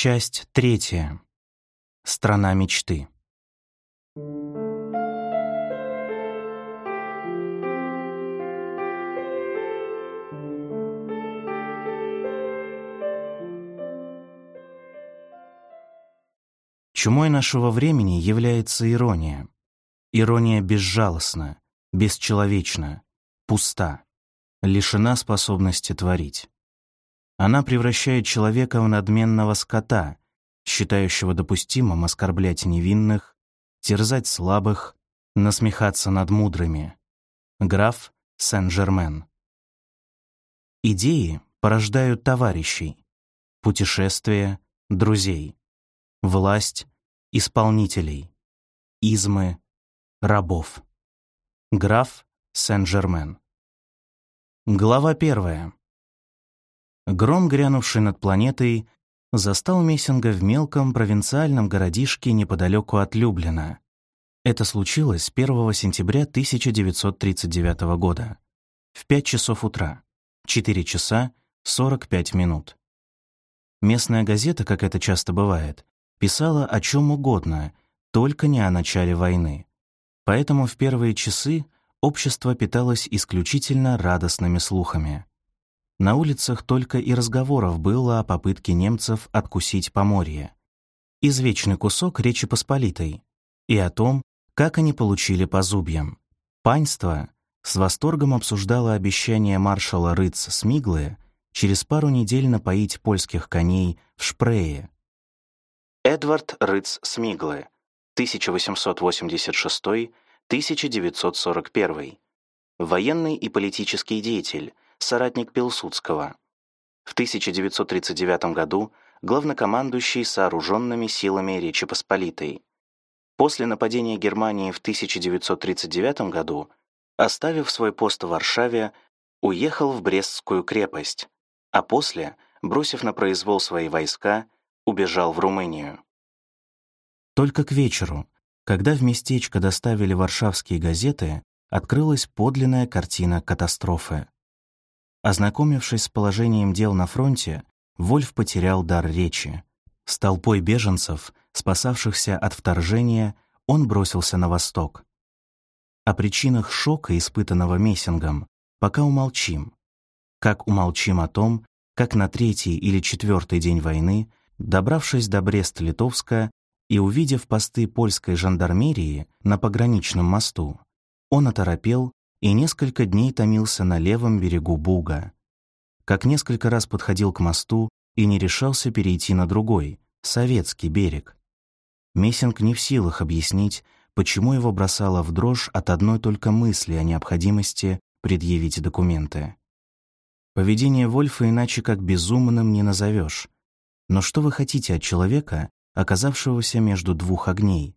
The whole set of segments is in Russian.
Часть третья. Страна мечты. Чумой нашего времени является ирония. Ирония безжалостна, бесчеловечна, пуста, лишена способности творить. Она превращает человека в надменного скота, считающего допустимым оскорблять невинных, терзать слабых, насмехаться над мудрыми. Граф Сен-Жермен. Идеи порождают товарищей, путешествия — друзей, власть — исполнителей, измы — рабов. Граф Сен-Жермен. Глава первая. Гром, грянувший над планетой, застал Мессинга в мелком провинциальном городишке неподалеку от Люблина. Это случилось 1 сентября 1939 года, в 5 часов утра, 4 часа 45 минут. Местная газета, как это часто бывает, писала о чем угодно, только не о начале войны. Поэтому в первые часы общество питалось исключительно радостными слухами. На улицах только и разговоров было о попытке немцев откусить Поморье. Извечный кусок Речи Посполитой. И о том, как они получили по зубьям. Паньство с восторгом обсуждало обещание маршала Рыц Смиглы через пару недель напоить польских коней в Шпрее. Эдвард Рыц Смиглы, 1886-1941, военный и политический деятель, соратник Пилсудского. В 1939 году главнокомандующий сооруженными силами Речи Посполитой. После нападения Германии в 1939 году, оставив свой пост в Варшаве, уехал в Брестскую крепость, а после, бросив на произвол свои войска, убежал в Румынию. Только к вечеру, когда в местечко доставили варшавские газеты, открылась подлинная картина катастрофы. Ознакомившись с положением дел на фронте, Вольф потерял дар речи. С толпой беженцев, спасавшихся от вторжения, он бросился на восток. О причинах шока, испытанного Мессингом, пока умолчим. Как умолчим о том, как на третий или четвертый день войны, добравшись до Брест-Литовска и увидев посты польской жандармерии на пограничном мосту, он оторопел и несколько дней томился на левом берегу Буга. Как несколько раз подходил к мосту и не решался перейти на другой, советский берег. Мессинг не в силах объяснить, почему его бросало в дрожь от одной только мысли о необходимости предъявить документы. Поведение Вольфа иначе как безумным не назовешь. Но что вы хотите от человека, оказавшегося между двух огней,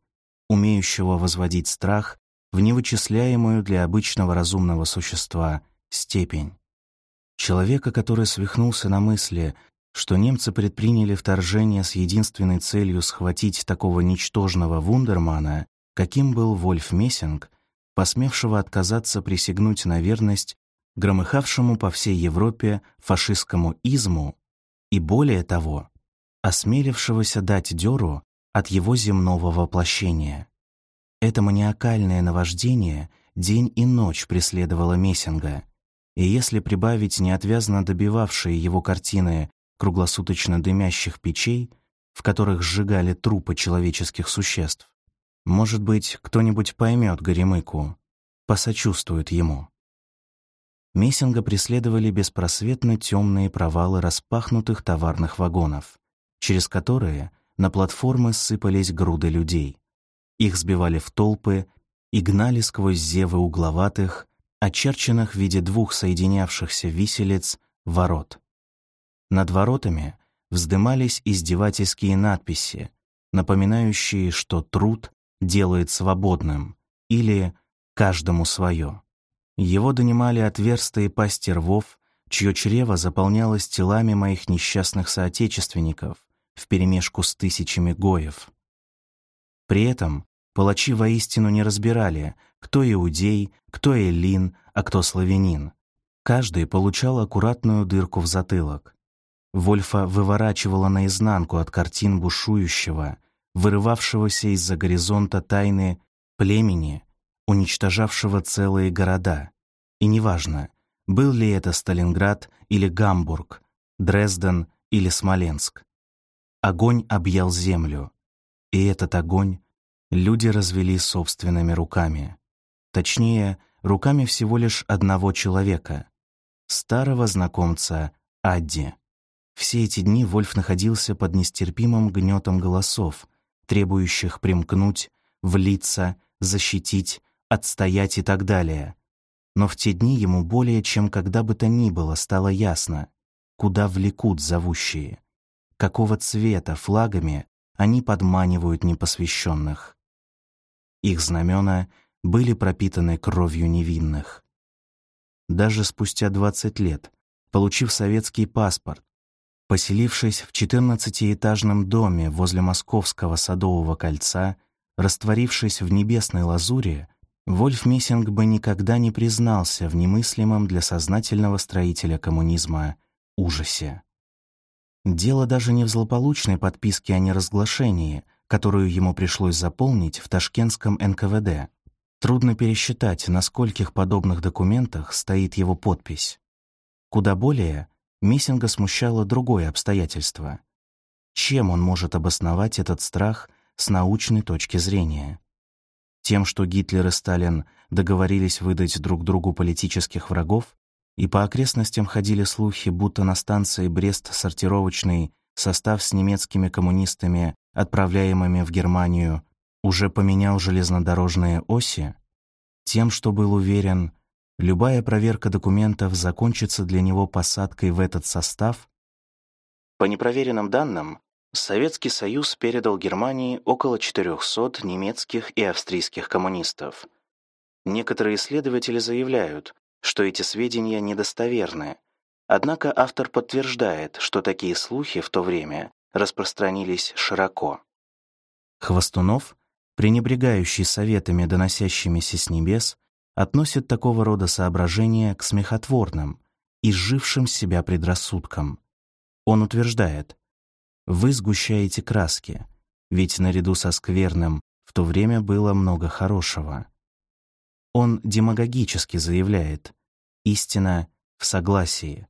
умеющего возводить страх в невычисляемую для обычного разумного существа степень. Человека, который свихнулся на мысли, что немцы предприняли вторжение с единственной целью схватить такого ничтожного вундермана, каким был Вольф Мессинг, посмевшего отказаться присягнуть на верность громыхавшему по всей Европе фашистскому изму и, более того, осмелившегося дать дёру от его земного воплощения. Это маниакальное наваждение день и ночь преследовало Мессинга, и если прибавить неотвязно добивавшие его картины круглосуточно дымящих печей, в которых сжигали трупы человеческих существ, может быть, кто-нибудь поймет Горемыку, посочувствует ему. Мессинга преследовали беспросветно темные провалы распахнутых товарных вагонов, через которые на платформы сыпались груды людей. Их сбивали в толпы и гнали сквозь зевы угловатых, очерченных в виде двух соединявшихся виселиц, ворот. Над воротами вздымались издевательские надписи, напоминающие, что труд делает свободным или «каждому свое». Его донимали отверстые пасти рвов, чье чрево заполнялось телами моих несчастных соотечественников вперемешку с тысячами гоев. При этом Палачи воистину не разбирали, кто иудей, кто эллин, а кто славянин. Каждый получал аккуратную дырку в затылок. Вольфа выворачивала наизнанку от картин бушующего, вырывавшегося из-за горизонта тайны племени, уничтожавшего целые города. И неважно, был ли это Сталинград или Гамбург, Дрезден или Смоленск. Огонь объял землю, и этот огонь люди развели собственными руками. Точнее, руками всего лишь одного человека, старого знакомца Адди. Все эти дни Вольф находился под нестерпимым гнетом голосов, требующих примкнуть, влиться, защитить, отстоять и так далее. Но в те дни ему более чем когда бы то ни было стало ясно, куда влекут зовущие, какого цвета флагами они подманивают непосвященных. Их знамена были пропитаны кровью невинных. Даже спустя 20 лет, получив советский паспорт, поселившись в 14-этажном доме возле Московского Садового кольца, растворившись в небесной лазуре, Вольф Мессинг бы никогда не признался в немыслимом для сознательного строителя коммунизма ужасе. Дело даже не в злополучной подписке о неразглашении, которую ему пришлось заполнить в ташкентском НКВД. Трудно пересчитать, на скольких подобных документах стоит его подпись. Куда более, Мессинга смущало другое обстоятельство. Чем он может обосновать этот страх с научной точки зрения? Тем, что Гитлер и Сталин договорились выдать друг другу политических врагов, и по окрестностям ходили слухи, будто на станции Брест-сортировочный состав с немецкими коммунистами, отправляемыми в Германию, уже поменял железнодорожные оси, тем, что был уверен, любая проверка документов закончится для него посадкой в этот состав. По непроверенным данным, Советский Союз передал Германии около 400 немецких и австрийских коммунистов. Некоторые исследователи заявляют, что эти сведения недостоверны. Однако автор подтверждает, что такие слухи в то время распространились широко. Хвостунов, пренебрегающий советами, доносящимися с небес, относит такого рода соображения к смехотворным, изжившим себя предрассудкам. Он утверждает, «Вы сгущаете краски, ведь наряду со скверным в то время было много хорошего». Он демагогически заявляет «истина в согласии».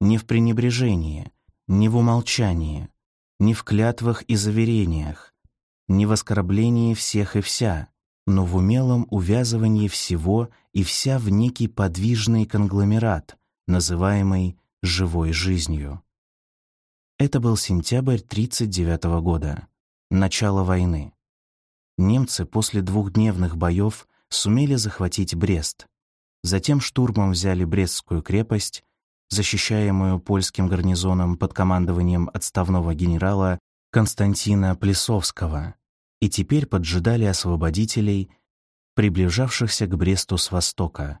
Не в пренебрежении, не в умолчании, не в клятвах и заверениях, не в оскорблении всех и вся, но в умелом увязывании всего и вся в некий подвижный конгломерат, называемый живой жизнью. Это был сентябрь 1939 года, начало войны. Немцы после двухдневных боев сумели захватить Брест. Затем штурмом взяли Брестскую крепость, защищаемую польским гарнизоном под командованием отставного генерала Константина Плесовского, и теперь поджидали освободителей, приближавшихся к Бресту с востока.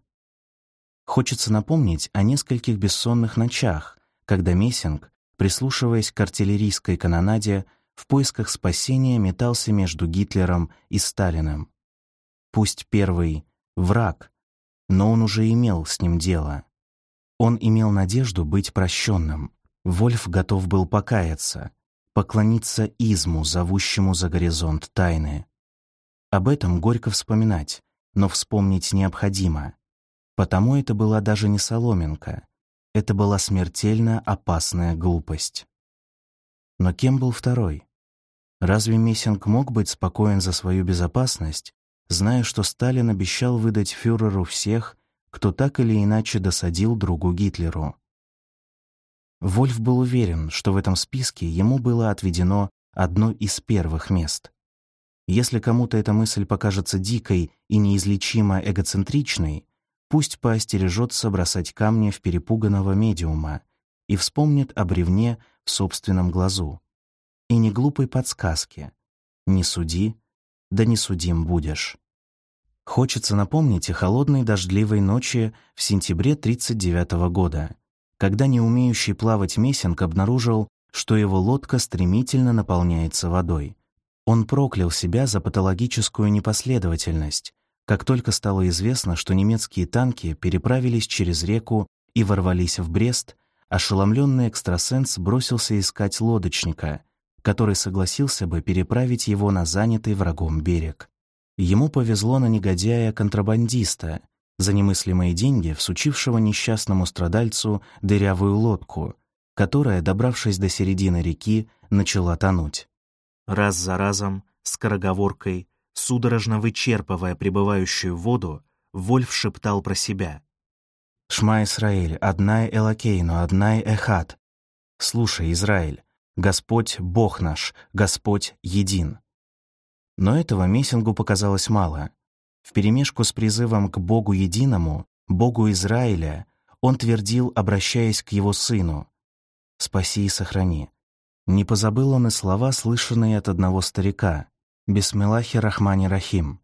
Хочется напомнить о нескольких бессонных ночах, когда Мессинг, прислушиваясь к артиллерийской канонаде, в поисках спасения метался между Гитлером и Сталиным. Пусть первый — враг, но он уже имел с ним дело. Он имел надежду быть прощенным. Вольф готов был покаяться, поклониться изму, зовущему за горизонт тайны. Об этом горько вспоминать, но вспомнить необходимо. Потому это была даже не соломинка. Это была смертельно опасная глупость. Но кем был второй? Разве Мессинг мог быть спокоен за свою безопасность, зная, что Сталин обещал выдать фюреру всех, кто так или иначе досадил другу Гитлеру. Вольф был уверен, что в этом списке ему было отведено одно из первых мест. Если кому-то эта мысль покажется дикой и неизлечимо эгоцентричной, пусть поостережется бросать камни в перепуганного медиума и вспомнит о бревне в собственном глазу. И не глупой подсказке «Не суди, да не судим будешь». Хочется напомнить о холодной дождливой ночи в сентябре 1939 года, когда неумеющий плавать Мессинг обнаружил, что его лодка стремительно наполняется водой. Он проклял себя за патологическую непоследовательность, как только стало известно, что немецкие танки переправились через реку и ворвались в Брест, ошеломленный экстрасенс бросился искать лодочника, который согласился бы переправить его на занятый врагом берег. Ему повезло на негодяя-контрабандиста, за немыслимые деньги всучившего несчастному страдальцу дырявую лодку, которая, добравшись до середины реки, начала тонуть. Раз за разом, скороговоркой, судорожно вычерпывая прибывающую воду, Вольф шептал про себя. «Шма Исраэль, однай Элакейну, однай Эхат. Слушай, Израиль, Господь Бог наш, Господь един». Но этого Мессингу показалось мало. Вперемешку с призывом к Богу единому, Богу Израиля, он твердил, обращаясь к его сыну, «Спаси и сохрани». Не позабыл он и слова, слышанные от одного старика, «Бисмиллахи Рахмани Рахим».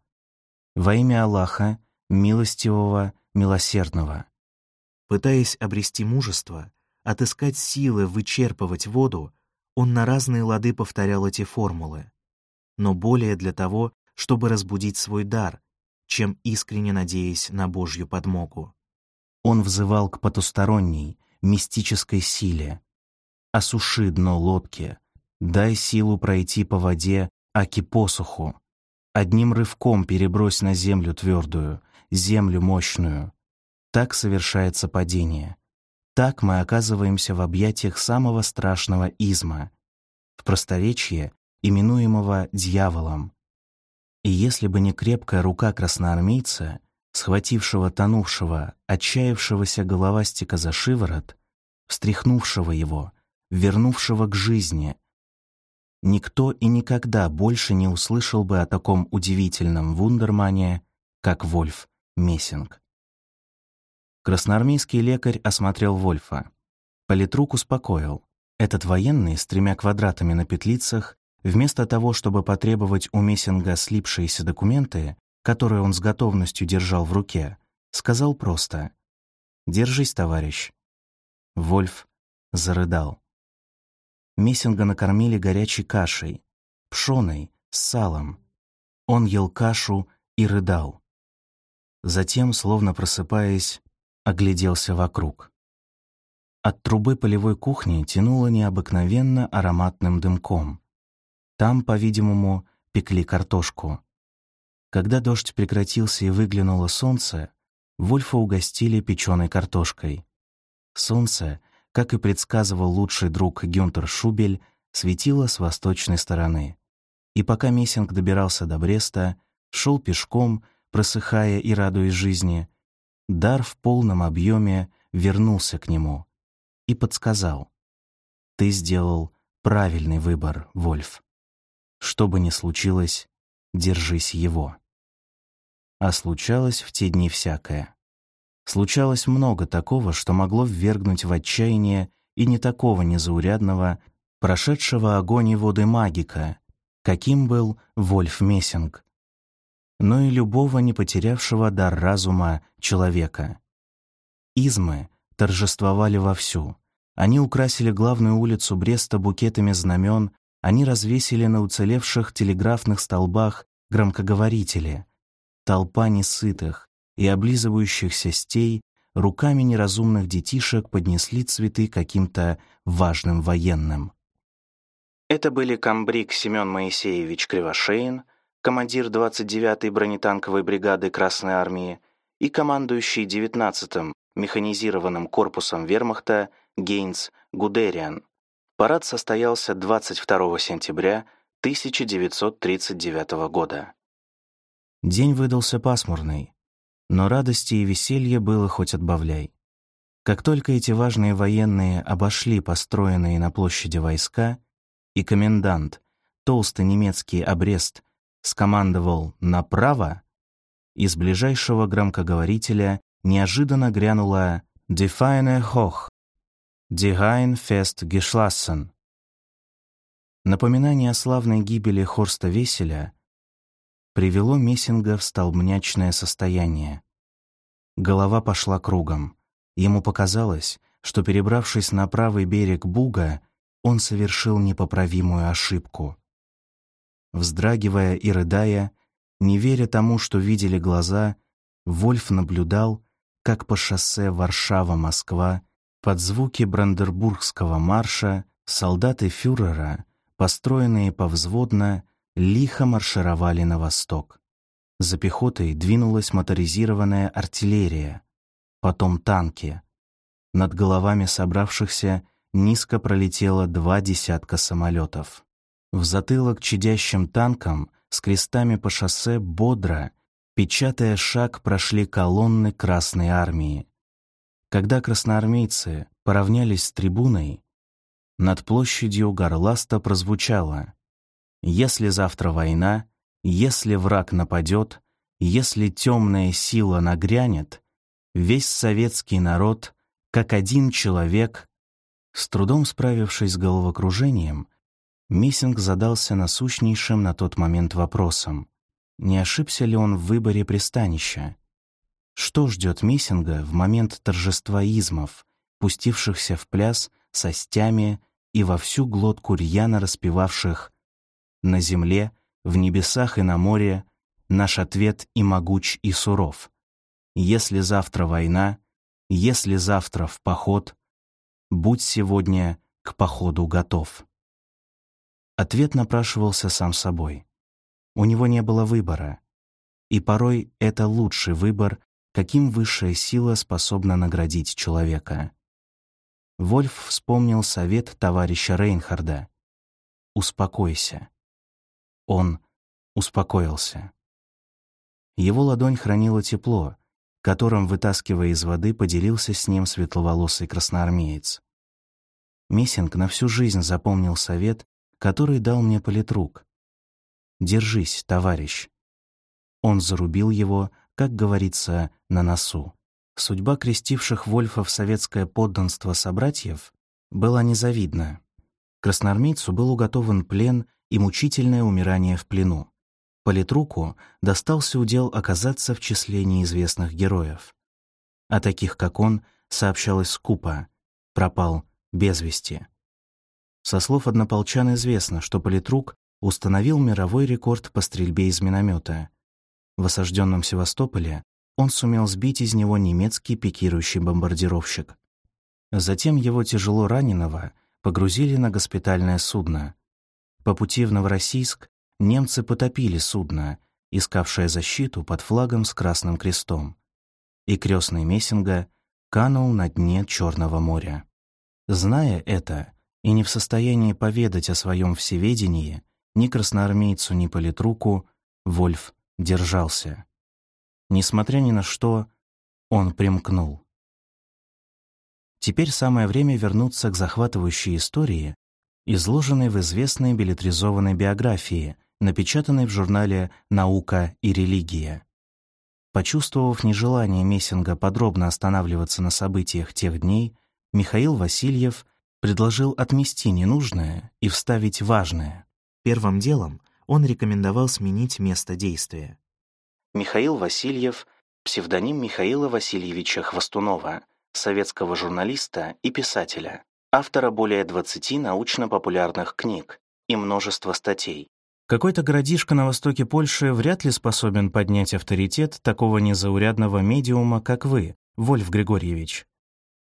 «Во имя Аллаха, милостивого, милосердного». Пытаясь обрести мужество, отыскать силы вычерпывать воду, он на разные лады повторял эти формулы но более для того, чтобы разбудить свой дар, чем искренне надеясь на Божью подмогу. Он взывал к потусторонней, мистической силе. «Осуши дно лодки, дай силу пройти по воде, аки посуху. Одним рывком перебрось на землю твердую, землю мощную. Так совершается падение. Так мы оказываемся в объятиях самого страшного изма. В просторечии именуемого дьяволом. И если бы не крепкая рука красноармейца, схватившего тонувшего, отчаявшегося головастика за шиворот, встряхнувшего его, вернувшего к жизни, никто и никогда больше не услышал бы о таком удивительном вундермане, как Вольф Мессинг. Красноармейский лекарь осмотрел Вольфа. Политрук успокоил. Этот военный с тремя квадратами на петлицах Вместо того, чтобы потребовать у Мессинга слипшиеся документы, которые он с готовностью держал в руке, сказал просто «Держись, товарищ». Вольф зарыдал. Мессинга накормили горячей кашей, пшеной, с салом. Он ел кашу и рыдал. Затем, словно просыпаясь, огляделся вокруг. От трубы полевой кухни тянуло необыкновенно ароматным дымком. Там, по-видимому, пекли картошку. Когда дождь прекратился и выглянуло солнце, Вольфа угостили печеной картошкой. Солнце, как и предсказывал лучший друг Гюнтер Шубель, светило с восточной стороны. И пока Мессинг добирался до Бреста, шел пешком, просыхая и радуясь жизни, дар в полном объеме вернулся к нему и подсказал. «Ты сделал правильный выбор, Вольф». Что бы ни случилось, держись его. А случалось в те дни всякое. Случалось много такого, что могло ввергнуть в отчаяние и не такого незаурядного, прошедшего огонь и воды магика, каким был Вольф Мессинг, но и любого не потерявшего дар разума человека. Измы торжествовали вовсю. Они украсили главную улицу Бреста букетами знамен они развесили на уцелевших телеграфных столбах громкоговорители. Толпа несытых и облизывающихся стей руками неразумных детишек поднесли цветы каким-то важным военным. Это были комбриг Семен Моисеевич Кривошеин, командир 29-й бронетанковой бригады Красной Армии и командующий 19-м механизированным корпусом вермахта Гейнс Гудериан. Парад состоялся 22 сентября 1939 года. День выдался пасмурный, но радости и веселья было хоть отбавляй. Как только эти важные военные обошли построенные на площади войска, и комендант, толстый немецкий обрест, скомандовал «направо», из ближайшего громкоговорителя неожиданно грянула «Define hoch», Die Fest geschlossen. Напоминание о славной гибели Хорста Веселя привело Мессинга в столбнячное состояние. Голова пошла кругом. Ему показалось, что, перебравшись на правый берег Буга, он совершил непоправимую ошибку. Вздрагивая и рыдая, не веря тому, что видели глаза, Вольф наблюдал, как по шоссе Варшава-Москва Под звуки Брандербургского марша солдаты фюрера, построенные повзводно, лихо маршировали на восток. За пехотой двинулась моторизированная артиллерия, потом танки. Над головами собравшихся низко пролетело два десятка самолетов. В затылок чадящим танкам с крестами по шоссе бодро, печатая шаг, прошли колонны Красной Армии. Когда красноармейцы поравнялись с трибуной, над площадью горласта прозвучало «Если завтра война, если враг нападет, если темная сила нагрянет, весь советский народ, как один человек, с трудом справившись с головокружением, Мессинг задался насущнейшим на тот момент вопросом. Не ошибся ли он в выборе пристанища? Что ждет Мессинга в момент торжества измов, пустившихся в пляс со стями и во всю глотку рьяно распевавших «На земле, в небесах и на море наш ответ и могуч, и суров. Если завтра война, если завтра в поход, будь сегодня к походу готов». Ответ напрашивался сам собой. У него не было выбора. И порой это лучший выбор, каким высшая сила способна наградить человека. Вольф вспомнил совет товарища Рейнхарда. «Успокойся». Он успокоился. Его ладонь хранила тепло, которым, вытаскивая из воды, поделился с ним светловолосый красноармеец. Мессинг на всю жизнь запомнил совет, который дал мне политрук. «Держись, товарищ». Он зарубил его, как говорится, на носу. Судьба крестивших Вольфа в советское подданство собратьев была незавидна. Красноармейцу был уготован плен и мучительное умирание в плену. Политруку достался удел оказаться в числе неизвестных героев. А таких, как он, сообщалось скупо, пропал без вести. Со слов однополчан известно, что политрук установил мировой рекорд по стрельбе из миномета. В осажденном Севастополе он сумел сбить из него немецкий пикирующий бомбардировщик. Затем его тяжело раненого погрузили на госпитальное судно. По пути в Новороссийск немцы потопили судно, искавшее защиту под флагом с Красным Крестом. И крестный Мессинга канул на дне Черного моря. Зная это и не в состоянии поведать о своем всеведении ни красноармейцу, ни политруку, Вольф держался. Несмотря ни на что, он примкнул. Теперь самое время вернуться к захватывающей истории, изложенной в известной билетризованной биографии, напечатанной в журнале «Наука и религия». Почувствовав нежелание Мессинга подробно останавливаться на событиях тех дней, Михаил Васильев предложил отмести ненужное и вставить важное. Первым делом он рекомендовал сменить место действия. Михаил Васильев, псевдоним Михаила Васильевича Хвостунова, советского журналиста и писателя, автора более 20 научно-популярных книг и множества статей. Какой-то городишко на востоке Польши вряд ли способен поднять авторитет такого незаурядного медиума, как вы, Вольф Григорьевич.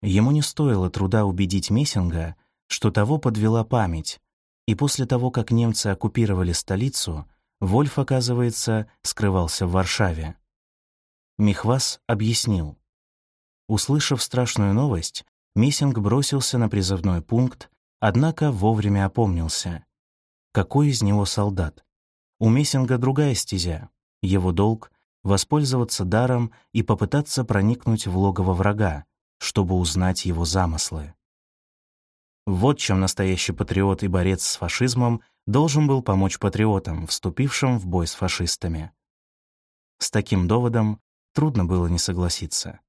Ему не стоило труда убедить Мессинга, что того подвела память, и после того, как немцы оккупировали столицу, Вольф, оказывается, скрывался в Варшаве. Михвас объяснил. Услышав страшную новость, Мессинг бросился на призывной пункт, однако вовремя опомнился. Какой из него солдат? У Мессинга другая стезя. Его долг — воспользоваться даром и попытаться проникнуть в логово врага, чтобы узнать его замыслы. Вот чем настоящий патриот и борец с фашизмом должен был помочь патриотам, вступившим в бой с фашистами. С таким доводом трудно было не согласиться.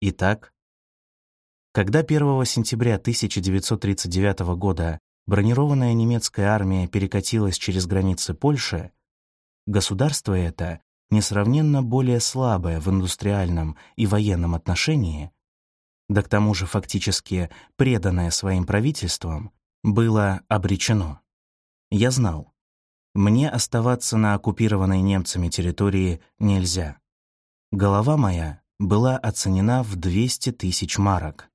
Итак, когда 1 сентября 1939 года бронированная немецкая армия перекатилась через границы Польши, государство это, несравненно более слабое в индустриальном и военном отношении, да к тому же фактически преданное своим правительством, было обречено. Я знал, мне оставаться на оккупированной немцами территории нельзя. Голова моя была оценена в 200 тысяч марок.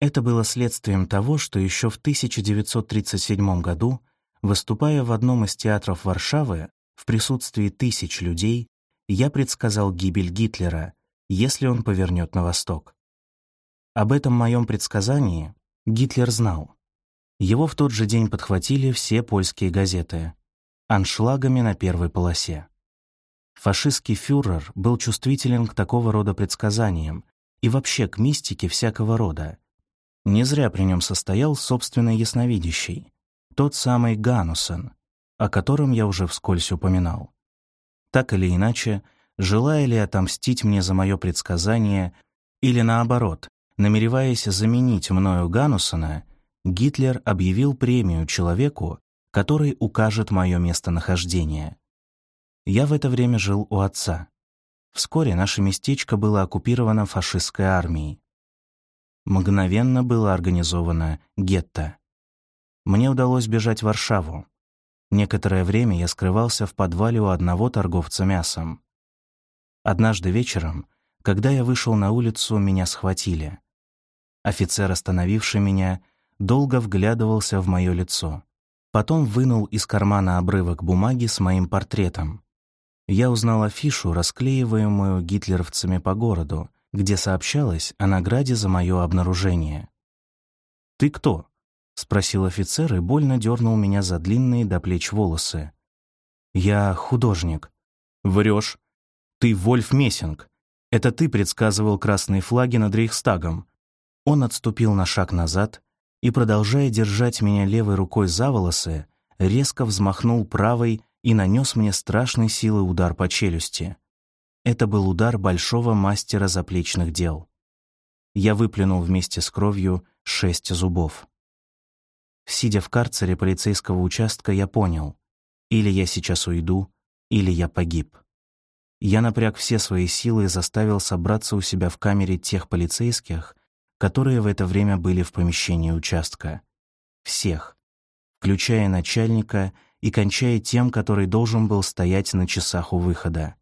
Это было следствием того, что еще в 1937 году, выступая в одном из театров Варшавы в присутствии тысяч людей, я предсказал гибель Гитлера, если он повернет на восток. Об этом моем предсказании Гитлер знал. Его в тот же день подхватили все польские газеты аншлагами на первой полосе. Фашистский фюрер был чувствителен к такого рода предсказаниям и вообще к мистике всякого рода, не зря при нем состоял собственный ясновидящий, тот самый Ганусен, о котором я уже вскользь упоминал. Так или иначе, желая ли отомстить мне за мое предсказание или наоборот, намереваясь заменить мною Ганусена, Гитлер объявил премию человеку, который укажет мое местонахождение. Я в это время жил у отца. Вскоре наше местечко было оккупировано фашистской армией мгновенно было организовано гетто. Мне удалось бежать в Варшаву. Некоторое время я скрывался в подвале у одного торговца мясом. Однажды вечером, когда я вышел на улицу, меня схватили. Офицер, остановивший меня, долго вглядывался в мое лицо. Потом вынул из кармана обрывок бумаги с моим портретом. Я узнал афишу, расклеиваемую гитлеровцами по городу, где сообщалось о награде за мое обнаружение. «Ты кто?» — спросил офицер и больно дернул меня за длинные до плеч волосы. «Я художник». «Врешь. Ты Вольф Мессинг. Это ты предсказывал красные флаги над Рейхстагом». Он отступил на шаг назад и, продолжая держать меня левой рукой за волосы, резко взмахнул правой и нанес мне страшной силой удар по челюсти. Это был удар большого мастера заплечных дел. Я выплюнул вместе с кровью шесть зубов. Сидя в карцере полицейского участка, я понял, или я сейчас уйду, или я погиб. Я напряг все свои силы и заставил собраться у себя в камере тех полицейских, которые в это время были в помещении участка. Всех, включая начальника и кончая тем, который должен был стоять на часах у выхода.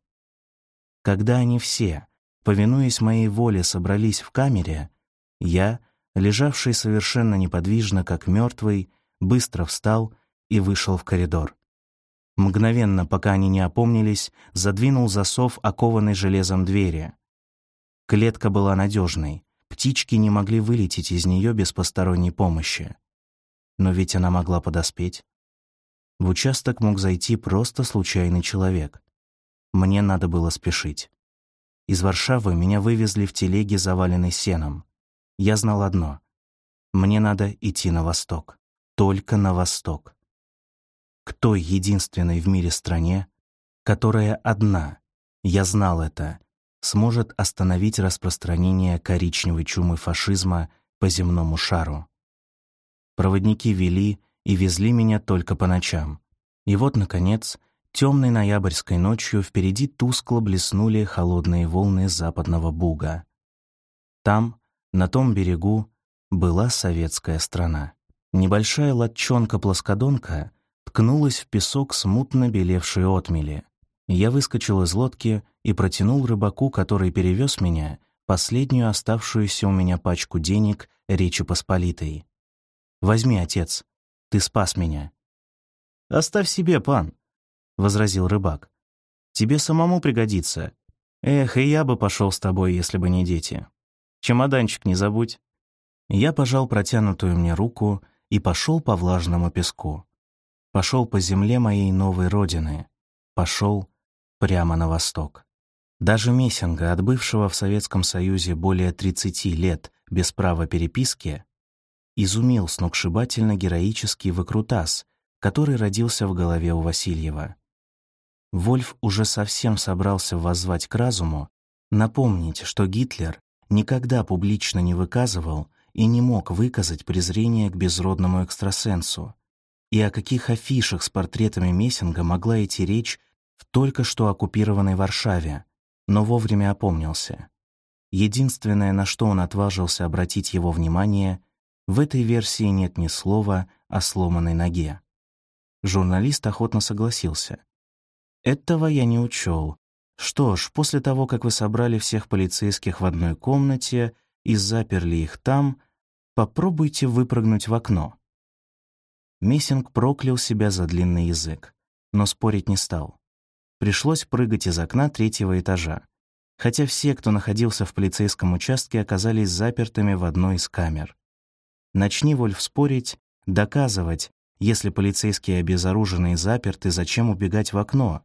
Когда они все, повинуясь моей воле, собрались в камере, я, лежавший совершенно неподвижно, как мертвый, быстро встал и вышел в коридор. Мгновенно, пока они не опомнились, задвинул засов, окованный железом двери. Клетка была надежной, птички не могли вылететь из нее без посторонней помощи. Но ведь она могла подоспеть. В участок мог зайти просто случайный человек. Мне надо было спешить. Из Варшавы меня вывезли в телеге, заваленной сеном. Я знал одно — мне надо идти на восток. Только на восток. К той единственной в мире стране, которая одна, я знал это, сможет остановить распространение коричневой чумы фашизма по земному шару. Проводники вели и везли меня только по ночам. И вот, наконец, Темной ноябрьской ночью впереди тускло блеснули холодные волны западного Буга. Там, на том берегу, была советская страна. Небольшая лодчонка-плоскодонка ткнулась в песок смутно белевшей отмели. Я выскочил из лодки и протянул рыбаку, который перевез меня, последнюю оставшуюся у меня пачку денег Речи Посполитой. «Возьми, отец, ты спас меня». «Оставь себе, пан», возразил рыбак. «Тебе самому пригодится. Эх, и я бы пошел с тобой, если бы не дети. Чемоданчик не забудь». Я пожал протянутую мне руку и пошел по влажному песку. Пошел по земле моей новой родины. Пошел прямо на восток. Даже Мессинга, отбывшего в Советском Союзе более 30 лет без права переписки, изумил сногсшибательно героический выкрутас, который родился в голове у Васильева. Вольф уже совсем собрался воззвать к разуму, напомнить, что Гитлер никогда публично не выказывал и не мог выказать презрение к безродному экстрасенсу, и о каких афишах с портретами Мессинга могла идти речь в только что оккупированной Варшаве, но вовремя опомнился. Единственное, на что он отважился обратить его внимание, в этой версии нет ни слова о сломанной ноге. Журналист охотно согласился. Этого я не учел. Что ж, после того, как вы собрали всех полицейских в одной комнате и заперли их там, Попробуйте выпрыгнуть в окно». Мессинг проклял себя за длинный язык, но спорить не стал. Пришлось прыгать из окна третьего этажа, хотя все, кто находился в полицейском участке, оказались запертыми в одной из камер. Начни Вольф спорить, доказывать, если полицейские обезоружены и заперты, зачем убегать в окно?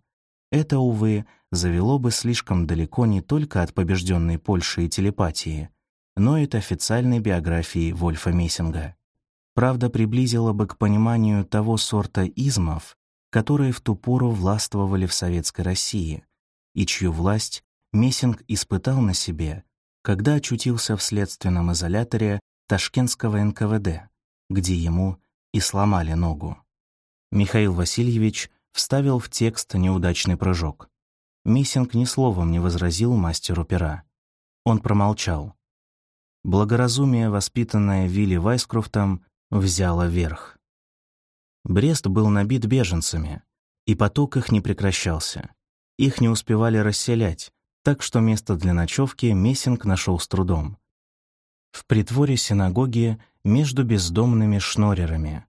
Это, увы, завело бы слишком далеко не только от побежденной Польши и телепатии, но и от официальной биографии Вольфа Мессинга. Правда, приблизило бы к пониманию того сорта измов, которые в ту пору властвовали в Советской России, и чью власть Мессинг испытал на себе, когда очутился в следственном изоляторе Ташкентского НКВД, где ему и сломали ногу. Михаил Васильевич вставил в текст неудачный прыжок. Мессинг ни словом не возразил мастеру пера. Он промолчал. Благоразумие, воспитанное Вилли Вайскрофтом, взяло верх. Брест был набит беженцами, и поток их не прекращался. Их не успевали расселять, так что место для ночевки Мессинг нашел с трудом. В притворе синагоги между бездомными шнорерами.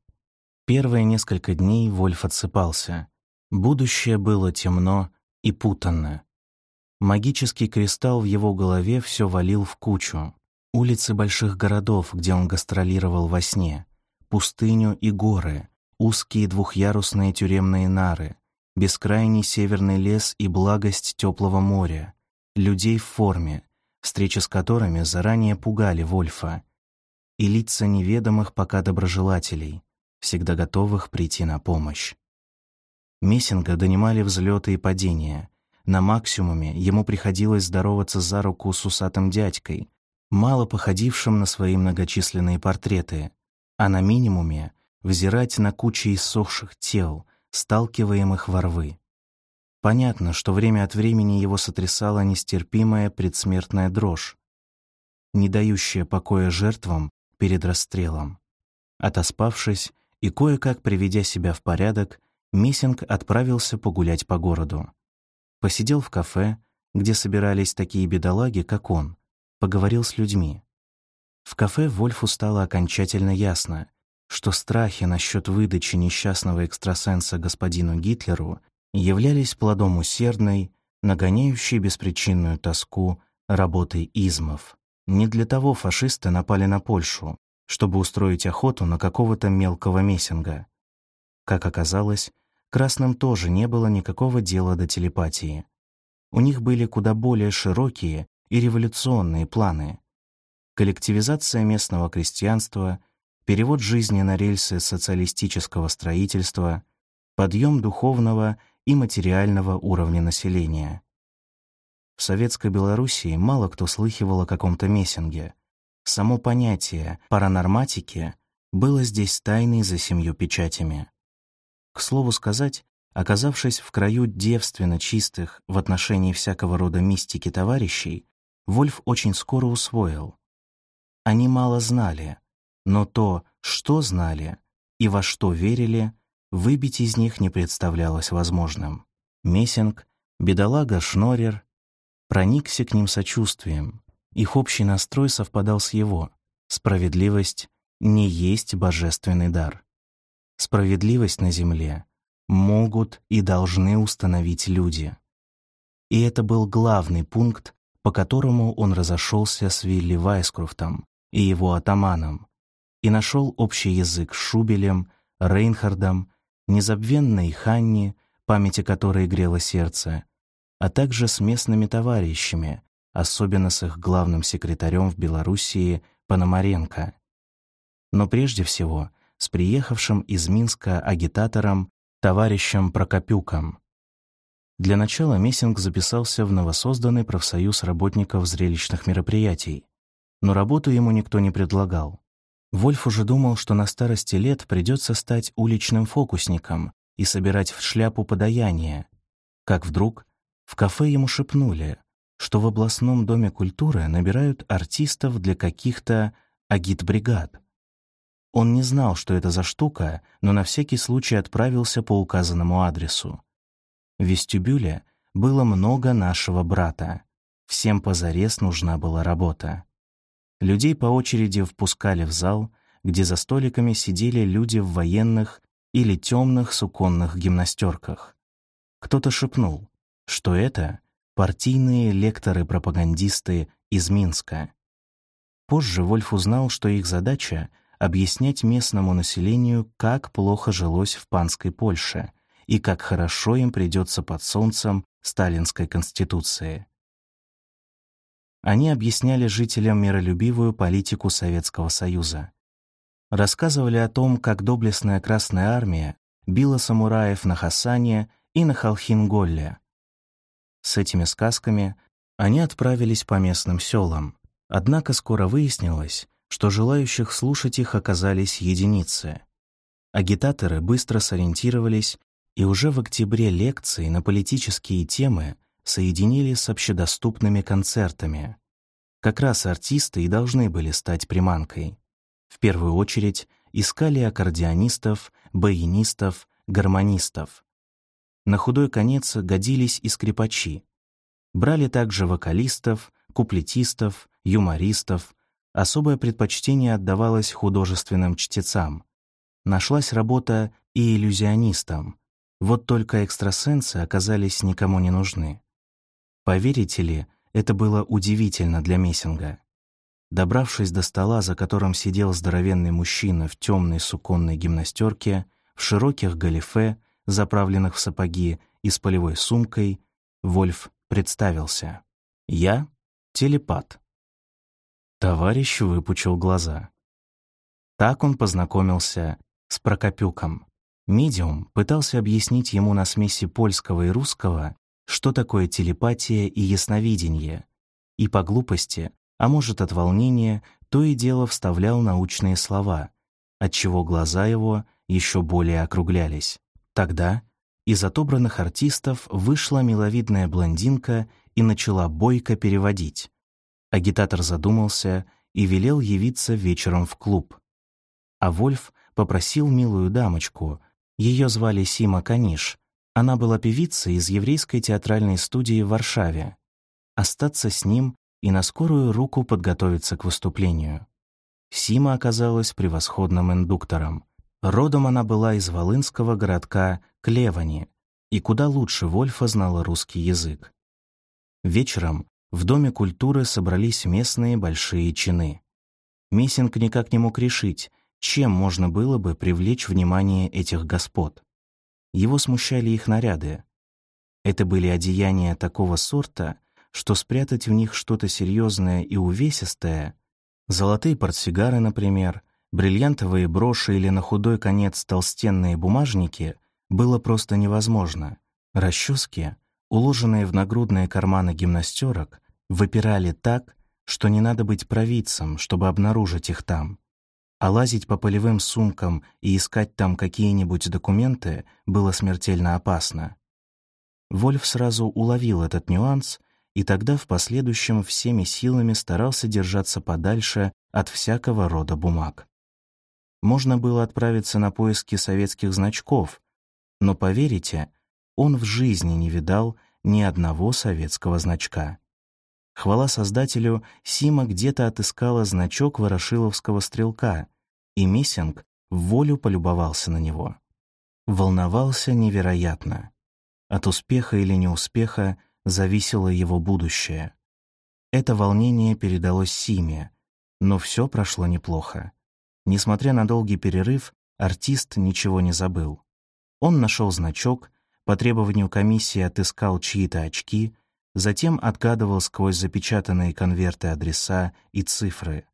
Первые несколько дней Вольф отсыпался. Будущее было темно и путанно. Магический кристалл в его голове все валил в кучу. Улицы больших городов, где он гастролировал во сне, пустыню и горы, узкие двухъярусные тюремные нары, бескрайний северный лес и благость теплого моря, людей в форме, встречи с которыми заранее пугали Вольфа, и лица неведомых пока доброжелателей, всегда готовых прийти на помощь. Мессинга донимали взлеты и падения. На максимуме ему приходилось здороваться за руку с усатым дядькой, мало походившим на свои многочисленные портреты, а на минимуме взирать на кучи иссохших тел, сталкиваемых во рвы. Понятно, что время от времени его сотрясала нестерпимая предсмертная дрожь, не дающая покоя жертвам перед расстрелом. Отоспавшись и кое-как приведя себя в порядок, Миссинг отправился погулять по городу. Посидел в кафе, где собирались такие бедолаги, как он, поговорил с людьми. В кафе Вольфу стало окончательно ясно, что страхи насчет выдачи несчастного экстрасенса господину Гитлеру являлись плодом усердной, нагоняющей беспричинную тоску работы измов. Не для того фашисты напали на Польшу, чтобы устроить охоту на какого-то мелкого мессинга. Как оказалось, красным тоже не было никакого дела до телепатии. У них были куда более широкие и революционные планы. Коллективизация местного крестьянства, перевод жизни на рельсы социалистического строительства, подъем духовного и материального уровня населения. В советской Белоруссии мало кто слыхивал о каком-то мессинге. Само понятие «паранорматики» было здесь тайной за семью печатями. К слову сказать, оказавшись в краю девственно чистых в отношении всякого рода мистики товарищей, Вольф очень скоро усвоил. Они мало знали, но то, что знали и во что верили, выбить из них не представлялось возможным. Мессинг, бедолага Шнорер, проникся к ним сочувствием. Их общий настрой совпадал с его. Справедливость не есть божественный дар. Справедливость на земле могут и должны установить люди. И это был главный пункт, по которому он разошелся с Вилли Вайскруфтом и его атаманом, и нашел общий язык с Шубелем, Рейнхардом незабвенной Ханни, памяти которой грело сердце, а также с местными товарищами, особенно с их главным секретарем в Белоруссии Пономаренко. Но прежде всего с приехавшим из Минска агитатором товарищем Прокопюком. Для начала Мессинг записался в новосозданный профсоюз работников зрелищных мероприятий, но работу ему никто не предлагал. Вольф уже думал, что на старости лет придется стать уличным фокусником и собирать в шляпу подаяние. Как вдруг в кафе ему шепнули, что в областном доме культуры набирают артистов для каких-то агитбригад. Он не знал, что это за штука, но на всякий случай отправился по указанному адресу. В вестибюле было много нашего брата. Всем позарез нужна была работа. Людей по очереди впускали в зал, где за столиками сидели люди в военных или темных суконных гимнастерках. Кто-то шепнул, что это партийные лекторы-пропагандисты из Минска. Позже Вольф узнал, что их задача — объяснять местному населению, как плохо жилось в панской Польше и как хорошо им придется под солнцем сталинской конституции. Они объясняли жителям миролюбивую политику Советского Союза. Рассказывали о том, как доблестная Красная Армия била самураев на Хасане и на Халхинголле. С этими сказками они отправились по местным селам, однако скоро выяснилось, что желающих слушать их оказались единицы. Агитаторы быстро сориентировались и уже в октябре лекции на политические темы соединили с общедоступными концертами. Как раз артисты и должны были стать приманкой. В первую очередь искали аккордеонистов, баянистов, гармонистов. На худой конец годились и скрипачи. Брали также вокалистов, куплетистов, юмористов. Особое предпочтение отдавалось художественным чтецам. Нашлась работа и иллюзионистам. Вот только экстрасенсы оказались никому не нужны. Поверите ли, это было удивительно для Мессинга. Добравшись до стола, за которым сидел здоровенный мужчина в темной суконной гимнастерке, в широких галифе, заправленных в сапоги и с полевой сумкой, Вольф представился. «Я — телепат». Товарищ выпучил глаза. Так он познакомился с Прокопюком. Медиум пытался объяснить ему на смеси польского и русского, что такое телепатия и ясновидение, и по глупости, а может от волнения, то и дело вставлял научные слова, отчего глаза его еще более округлялись. Тогда из отобранных артистов вышла миловидная блондинка и начала бойко переводить. Агитатор задумался и велел явиться вечером в клуб. А Вольф попросил милую дамочку, ее звали Сима Каниш. Она была певицей из еврейской театральной студии в Варшаве. Остаться с ним и на скорую руку подготовиться к выступлению. Сима оказалась превосходным индуктором. Родом она была из волынского городка Клевани и куда лучше Вольфа знала русский язык. Вечером в Доме культуры собрались местные большие чины. Мессинг никак не мог решить, чем можно было бы привлечь внимание этих господ. Его смущали их наряды. Это были одеяния такого сорта, что спрятать в них что-то серьезное и увесистое, золотые портсигары, например, бриллиантовые броши или на худой конец толстенные бумажники, было просто невозможно. Расчески, уложенные в нагрудные карманы гимнастерок, выпирали так, что не надо быть провидцем, чтобы обнаружить их там а лазить по полевым сумкам и искать там какие-нибудь документы было смертельно опасно. Вольф сразу уловил этот нюанс и тогда в последующем всеми силами старался держаться подальше от всякого рода бумаг. Можно было отправиться на поиски советских значков, но, поверите, он в жизни не видал ни одного советского значка. Хвала создателю, Сима где-то отыскала значок ворошиловского стрелка, и Миссинг в волю полюбовался на него. Волновался невероятно. От успеха или неуспеха зависело его будущее. Это волнение передалось Симе, но все прошло неплохо. Несмотря на долгий перерыв, артист ничего не забыл. Он нашел значок, по требованию комиссии отыскал чьи-то очки, затем отгадывал сквозь запечатанные конверты адреса и цифры.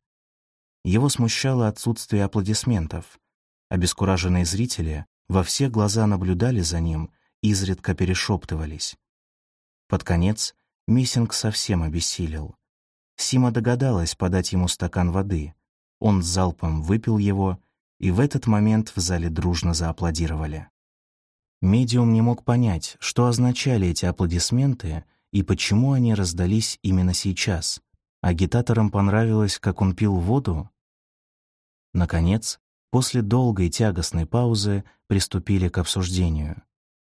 Его смущало отсутствие аплодисментов. Обескураженные зрители во все глаза наблюдали за ним, изредка перешептывались. Под конец Миссинг совсем обессилел. Сима догадалась подать ему стакан воды. Он залпом выпил его, и в этот момент в зале дружно зааплодировали. Медиум не мог понять, что означали эти аплодисменты и почему они раздались именно сейчас. Агитаторам понравилось, как он пил воду? Наконец, после долгой тягостной паузы приступили к обсуждению.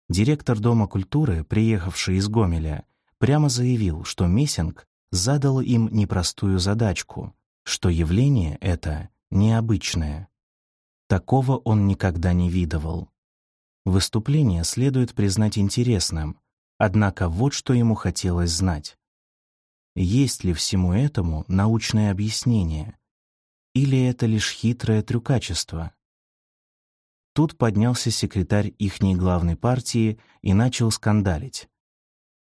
Директор Дома культуры, приехавший из Гомеля, прямо заявил, что Мессинг задал им непростую задачку что явление это необычное. Такого он никогда не видывал. Выступление следует признать интересным, однако вот что ему хотелось знать. Есть ли всему этому научное объяснение? Или это лишь хитрое трюкачество? Тут поднялся секретарь ихней главной партии и начал скандалить.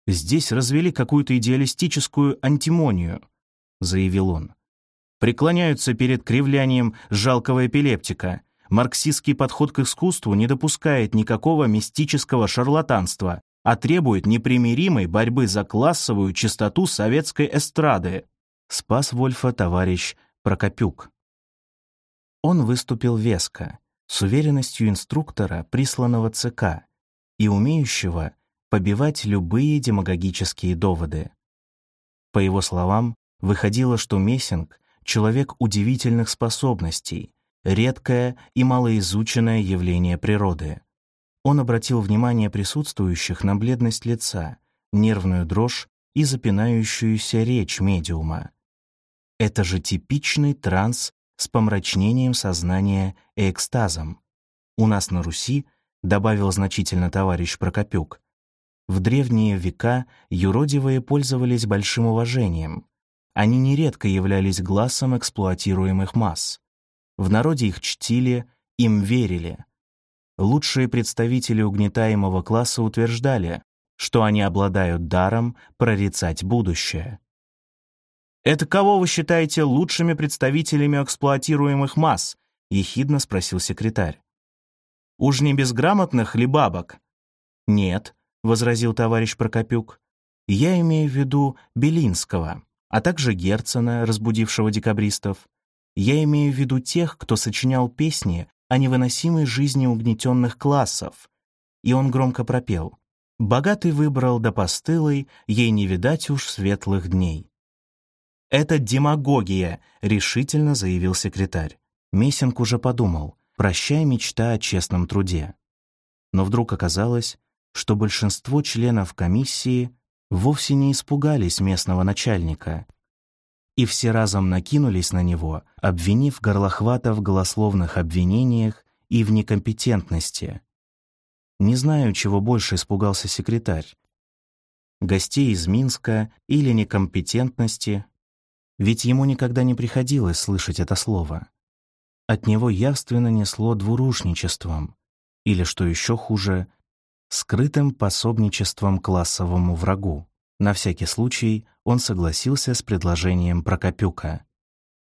«Здесь развели какую-то идеалистическую антимонию», — заявил он. «Преклоняются перед кривлянием жалкого эпилептика. Марксистский подход к искусству не допускает никакого мистического шарлатанства, а требует непримиримой борьбы за классовую чистоту советской эстрады», — спас Вольфа товарищ Прокопюк. Он выступил веско, с уверенностью инструктора, присланного ЦК, и умеющего побивать любые демагогические доводы. По его словам, выходило, что Мессинг — человек удивительных способностей, редкое и малоизученное явление природы. Он обратил внимание присутствующих на бледность лица, нервную дрожь и запинающуюся речь медиума. Это же типичный транс с помрачнением сознания и экстазом. У нас на Руси, добавил значительно товарищ Прокопюк, в древние века юродивые пользовались большим уважением. Они нередко являлись глазом эксплуатируемых масс. В народе их чтили, им верили. Лучшие представители угнетаемого класса утверждали, что они обладают даром прорицать будущее. «Это кого вы считаете лучшими представителями эксплуатируемых масс?» — ехидно спросил секретарь. «Уж не безграмотных ли бабок?» «Нет», — возразил товарищ Прокопюк. «Я имею в виду Белинского, а также Герцена, разбудившего декабристов. Я имею в виду тех, кто сочинял песни о невыносимой жизни угнетенных классов». И он громко пропел. «Богатый выбрал да постылый, ей не видать уж светлых дней». «Это демагогия», — решительно заявил секретарь. Мессинг уже подумал, прощай мечта о честном труде. Но вдруг оказалось, что большинство членов комиссии вовсе не испугались местного начальника, и все разом накинулись на него, обвинив Горлохвата в голословных обвинениях и в некомпетентности. Не знаю, чего больше испугался секретарь. Гостей из Минска или некомпетентности, ведь ему никогда не приходилось слышать это слово. От него явственно несло двурушничеством, или, что еще хуже, скрытым пособничеством классовому врагу. На всякий случай он согласился с предложением Прокопюка.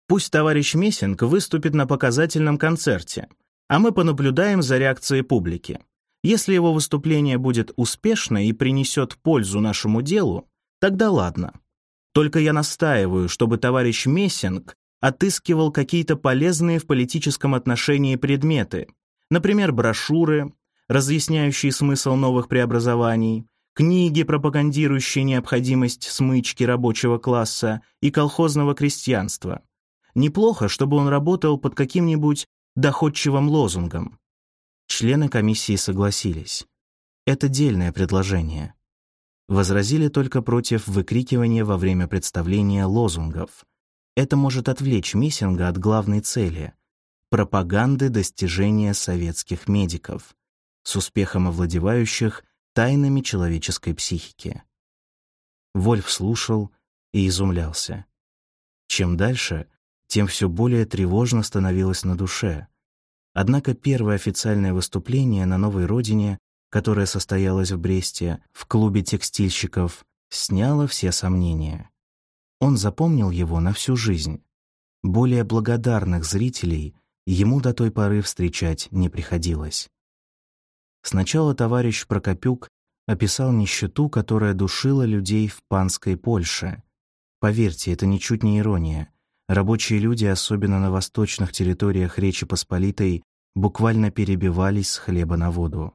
«Пусть товарищ Мессинг выступит на показательном концерте, а мы понаблюдаем за реакцией публики. Если его выступление будет успешно и принесет пользу нашему делу, тогда ладно. Только я настаиваю, чтобы товарищ Мессинг отыскивал какие-то полезные в политическом отношении предметы, например, брошюры, разъясняющие смысл новых преобразований, книги, пропагандирующие необходимость смычки рабочего класса и колхозного крестьянства. Неплохо, чтобы он работал под каким-нибудь доходчивым лозунгом. Члены комиссии согласились. Это дельное предложение возразили только против выкрикивания во время представления лозунгов. Это может отвлечь Миссинга от главной цели — пропаганды достижения советских медиков, с успехом овладевающих тайнами человеческой психики. Вольф слушал и изумлялся. Чем дальше, тем все более тревожно становилось на душе. Однако первое официальное выступление на новой родине которая состоялась в Бресте, в клубе текстильщиков, сняло все сомнения. Он запомнил его на всю жизнь. Более благодарных зрителей ему до той поры встречать не приходилось. Сначала товарищ Прокопюк описал нищету, которая душила людей в панской Польше. Поверьте, это ничуть не ирония. Рабочие люди, особенно на восточных территориях Речи Посполитой, буквально перебивались с хлеба на воду.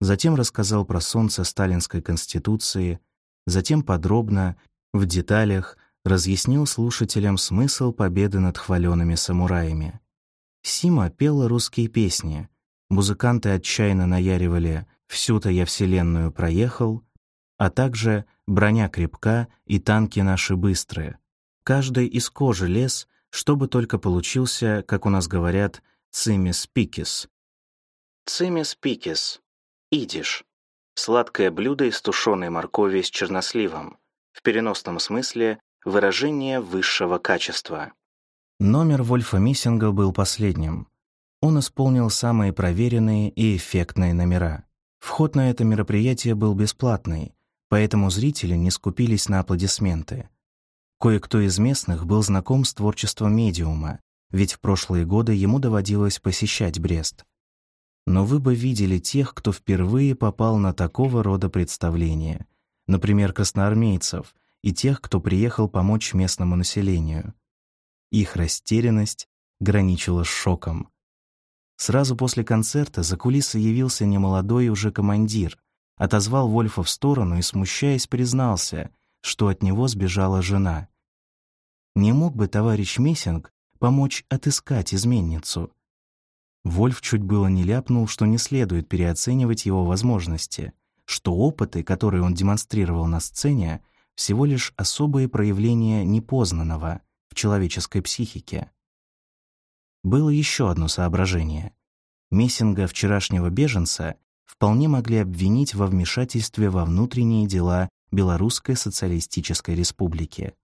Затем рассказал про солнце сталинской конституции, затем подробно, в деталях, разъяснил слушателям смысл победы над хваленными самураями. Сима пела русские песни, музыканты отчаянно наяривали «Всю-то я вселенную проехал», а также «Броня крепка и танки наши быстрые». Каждый из кожи лез, чтобы только получился, как у нас говорят, цимис пикис. Цимис пикис. Идиш. Сладкое блюдо из тушеной моркови с черносливом. В переносном смысле выражение высшего качества. Номер Вольфа Миссинга был последним. Он исполнил самые проверенные и эффектные номера. Вход на это мероприятие был бесплатный, поэтому зрители не скупились на аплодисменты. Кое-кто из местных был знаком с творчеством медиума, ведь в прошлые годы ему доводилось посещать Брест. Но вы бы видели тех, кто впервые попал на такого рода представления, например, красноармейцев и тех, кто приехал помочь местному населению. Их растерянность граничила с шоком. Сразу после концерта за кулисы явился немолодой уже командир, отозвал Вольфа в сторону и, смущаясь, признался, что от него сбежала жена. Не мог бы товарищ Мессинг помочь отыскать изменницу? Вольф чуть было не ляпнул, что не следует переоценивать его возможности, что опыты, которые он демонстрировал на сцене, всего лишь особые проявления непознанного в человеческой психике. Было еще одно соображение. Мессинга, вчерашнего беженца, вполне могли обвинить во вмешательстве во внутренние дела Белорусской социалистической республики.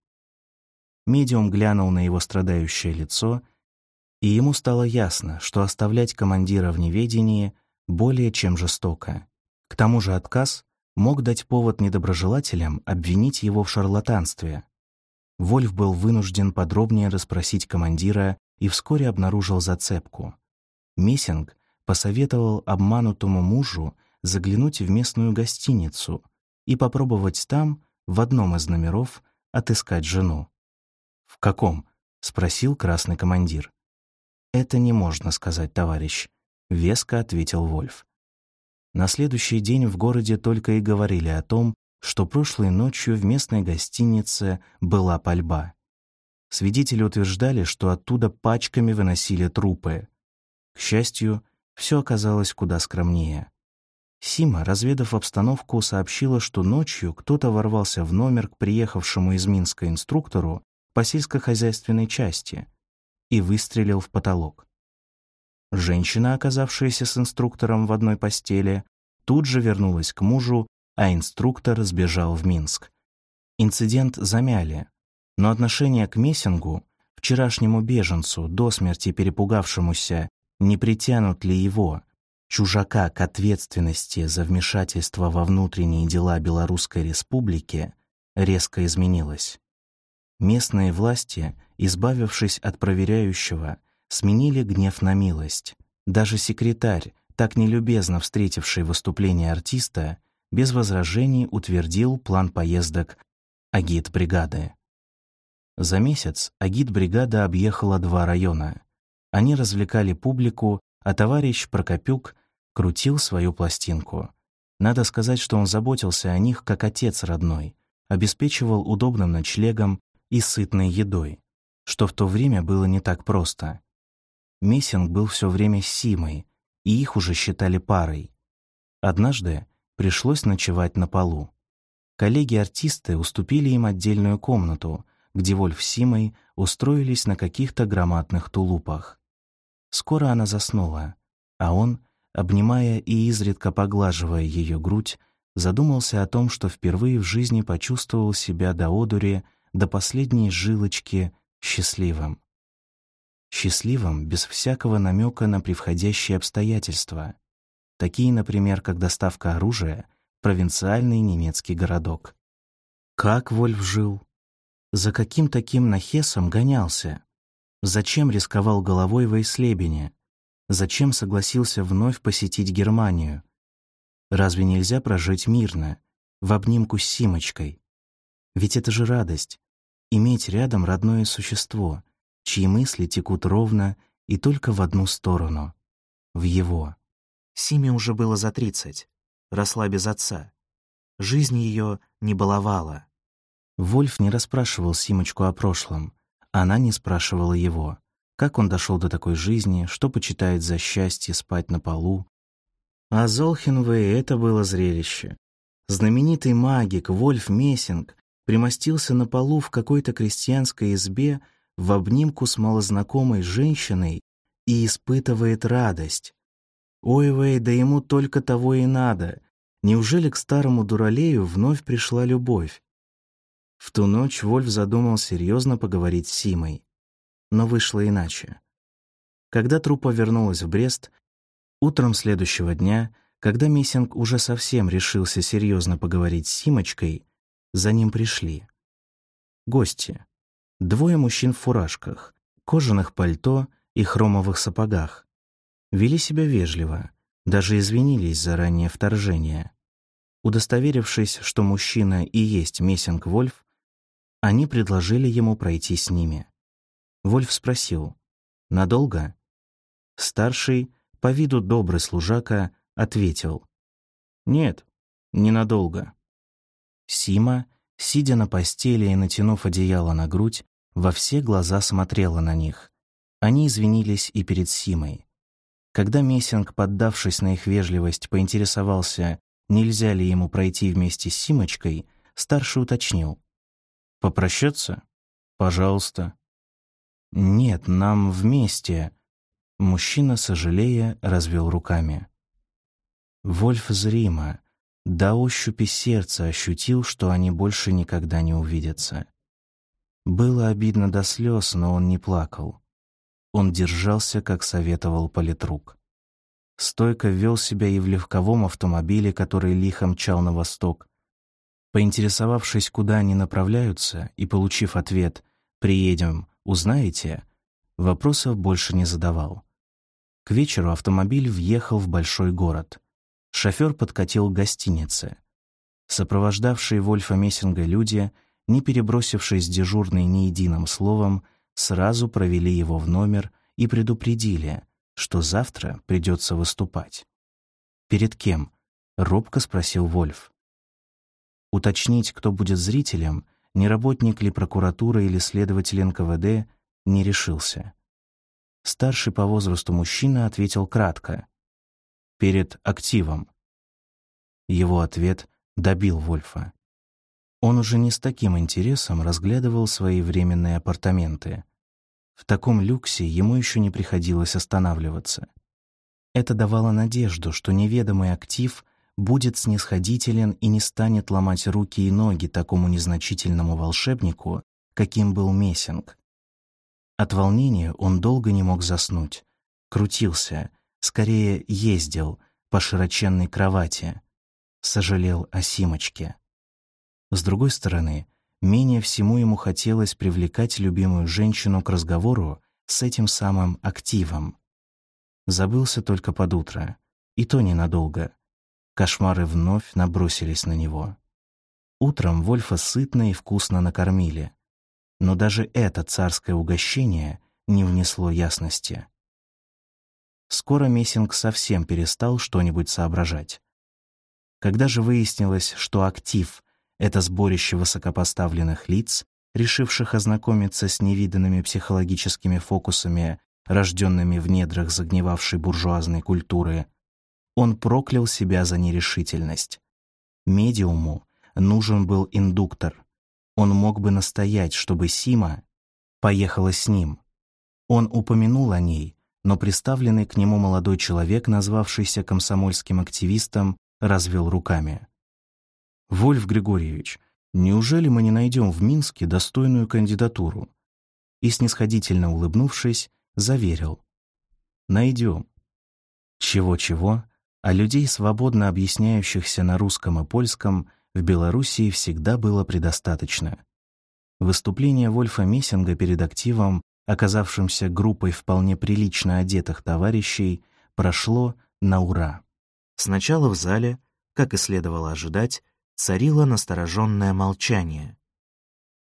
Медиум глянул на его страдающее лицо, и ему стало ясно, что оставлять командира в неведении более чем жестоко. К тому же отказ мог дать повод недоброжелателям обвинить его в шарлатанстве. Вольф был вынужден подробнее расспросить командира и вскоре обнаружил зацепку. Мессинг посоветовал обманутому мужу заглянуть в местную гостиницу и попробовать там, в одном из номеров, отыскать жену. «В каком?» — спросил красный командир. «Это не можно сказать, товарищ», — веско ответил Вольф. На следующий день в городе только и говорили о том, что прошлой ночью в местной гостинице была пальба. Свидетели утверждали, что оттуда пачками выносили трупы. К счастью, все оказалось куда скромнее. Сима, разведав обстановку, сообщила, что ночью кто-то ворвался в номер к приехавшему из Минска инструктору по сельскохозяйственной части и выстрелил в потолок. Женщина, оказавшаяся с инструктором в одной постели, тут же вернулась к мужу, а инструктор сбежал в Минск. Инцидент замяли, но отношение к Мессингу, вчерашнему беженцу, до смерти перепугавшемуся, не притянут ли его, чужака к ответственности за вмешательство во внутренние дела Белорусской Республики, резко изменилось. Местные власти, избавившись от проверяющего, сменили гнев на милость. Даже секретарь, так нелюбезно встретивший выступление артиста, без возражений утвердил план поездок агит-бригады. За месяц агит-бригада объехала два района. Они развлекали публику, а товарищ Прокопюк крутил свою пластинку. Надо сказать, что он заботился о них как отец родной, обеспечивал удобным ночлегом и сытной едой, что в то время было не так просто. Мессинг был все время с Симой, и их уже считали парой. Однажды пришлось ночевать на полу. Коллеги-артисты уступили им отдельную комнату, где Вольф Симой устроились на каких-то громадных тулупах. Скоро она заснула, а он, обнимая и изредка поглаживая ее грудь, задумался о том, что впервые в жизни почувствовал себя до одури, до последней жилочки счастливым. Счастливым без всякого намека на превходящие обстоятельства, такие, например, как доставка оружия в провинциальный немецкий городок. Как Вольф жил, за каким таким нахесом гонялся? Зачем рисковал головой в Эйслебене? Зачем согласился вновь посетить Германию? Разве нельзя прожить мирно, в обнимку с Симочкой? Ведь это же радость — иметь рядом родное существо, чьи мысли текут ровно и только в одну сторону — в его. Симе уже было за тридцать, росла без отца. Жизнь ее не баловала — Вольф не расспрашивал Симочку о прошлом. Она не спрашивала его. Как он дошел до такой жизни, что почитает за счастье спать на полу. А Золхенвей это было зрелище. Знаменитый магик Вольф Мессинг примостился на полу в какой-то крестьянской избе в обнимку с малознакомой женщиной и испытывает радость. Ой-вей, да ему только того и надо. Неужели к старому дуралею вновь пришла любовь? В ту ночь Вольф задумал серьезно поговорить с Симой. Но вышло иначе. Когда труппа вернулась в Брест, утром следующего дня, когда Миссинг уже совсем решился серьезно поговорить с Симочкой, за ним пришли. Гости. Двое мужчин в фуражках, кожаных пальто и хромовых сапогах. Вели себя вежливо, даже извинились за раннее вторжение. Удостоверившись, что мужчина и есть Мессинг Вольф, они предложили ему пройти с ними. Вольф спросил, «Надолго?» Старший, по виду добрый служака, ответил, «Нет, ненадолго». Сима, сидя на постели и натянув одеяло на грудь, во все глаза смотрела на них. Они извинились и перед Симой. Когда Мессинг, поддавшись на их вежливость, поинтересовался, нельзя ли ему пройти вместе с Симочкой, старший уточнил. «Попрощаться? Пожалуйста». «Нет, нам вместе», — мужчина, сожалея, развел руками. Вольф зримо, до ощупи сердца ощутил, что они больше никогда не увидятся. Было обидно до слез, но он не плакал. Он держался, как советовал политрук. Стойко вел себя и в легковом автомобиле, который лихо мчал на восток. Поинтересовавшись, куда они направляются, и получив ответ «Приедем, узнаете?», вопросов больше не задавал. К вечеру автомобиль въехал в большой город. Шофер подкатил к гостинице. Сопровождавшие Вольфа Мессинга люди, не перебросившись дежурной ни единым словом, сразу провели его в номер и предупредили, что завтра придется выступать. «Перед кем?» — робко спросил Вольф. Уточнить, кто будет зрителем, не работник ли прокуратуры или следователь НКВД, не решился. Старший по возрасту мужчина ответил кратко. «Перед активом». Его ответ добил Вольфа. Он уже не с таким интересом разглядывал свои временные апартаменты. В таком люксе ему еще не приходилось останавливаться. Это давало надежду, что неведомый актив будет снисходителен и не станет ломать руки и ноги такому незначительному волшебнику, каким был Мессинг. От волнения он долго не мог заснуть. Крутился, скорее ездил по широченной кровати. Сожалел о Симочке. С другой стороны, менее всему ему хотелось привлекать любимую женщину к разговору с этим самым активом. Забылся только под утро, и то ненадолго. Кошмары вновь набросились на него. Утром Вольфа сытно и вкусно накормили. Но даже это царское угощение не внесло ясности. Скоро Мессинг совсем перестал что-нибудь соображать. Когда же выяснилось, что актив это сборище высокопоставленных лиц, решивших ознакомиться с невиданными психологическими фокусами, рожденными в недрах загнивавшей буржуазной культуры. Он проклял себя за нерешительность. Медиуму нужен был индуктор. Он мог бы настоять, чтобы Сима поехала с ним. Он упомянул о ней, но приставленный к нему молодой человек, назвавшийся комсомольским активистом, развел руками. Вольф Григорьевич, неужели мы не найдем в Минске достойную кандидатуру? И, снисходительно улыбнувшись, заверил. Найдем. Чего-чего, а людей, свободно объясняющихся на русском и польском, в Белоруссии всегда было предостаточно. Выступление Вольфа Мессинга перед активом, оказавшимся группой вполне прилично одетых товарищей, прошло на ура. Сначала в зале, как и следовало ожидать, царило настороженное молчание.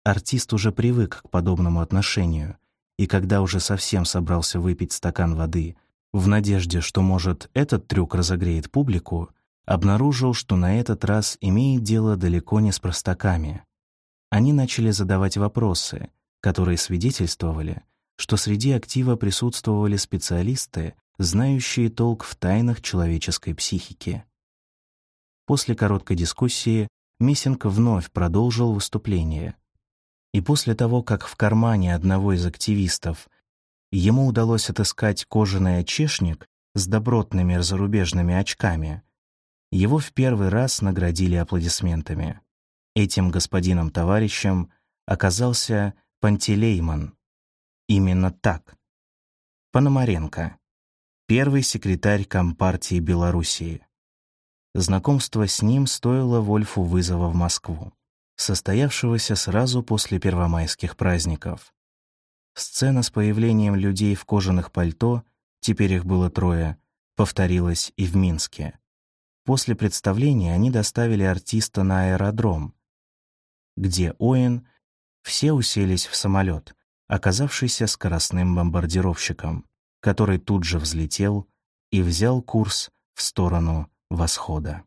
Артист уже привык к подобному отношению, и когда уже совсем собрался выпить стакан воды, в надежде, что, может, этот трюк разогреет публику, обнаружил, что на этот раз имеет дело далеко не с простаками. Они начали задавать вопросы, которые свидетельствовали, что среди актива присутствовали специалисты, знающие толк в тайнах человеческой психики. После короткой дискуссии Миссинг вновь продолжил выступление. И после того, как в кармане одного из активистов ему удалось отыскать кожаный очешник с добротными зарубежными очками, его в первый раз наградили аплодисментами. Этим господином-товарищем оказался Пантелеймон. Именно так. Пономаренко. Первый секретарь Компартии Белоруссии. Знакомство с ним стоило Вольфу вызова в Москву, состоявшегося сразу после первомайских праздников. Сцена с появлением людей в кожаных пальто, теперь их было трое, повторилась и в Минске. После представления они доставили артиста на аэродром, где Оэн все уселись в самолет, оказавшийся скоростным бомбардировщиком, который тут же взлетел и взял курс в сторону восхода.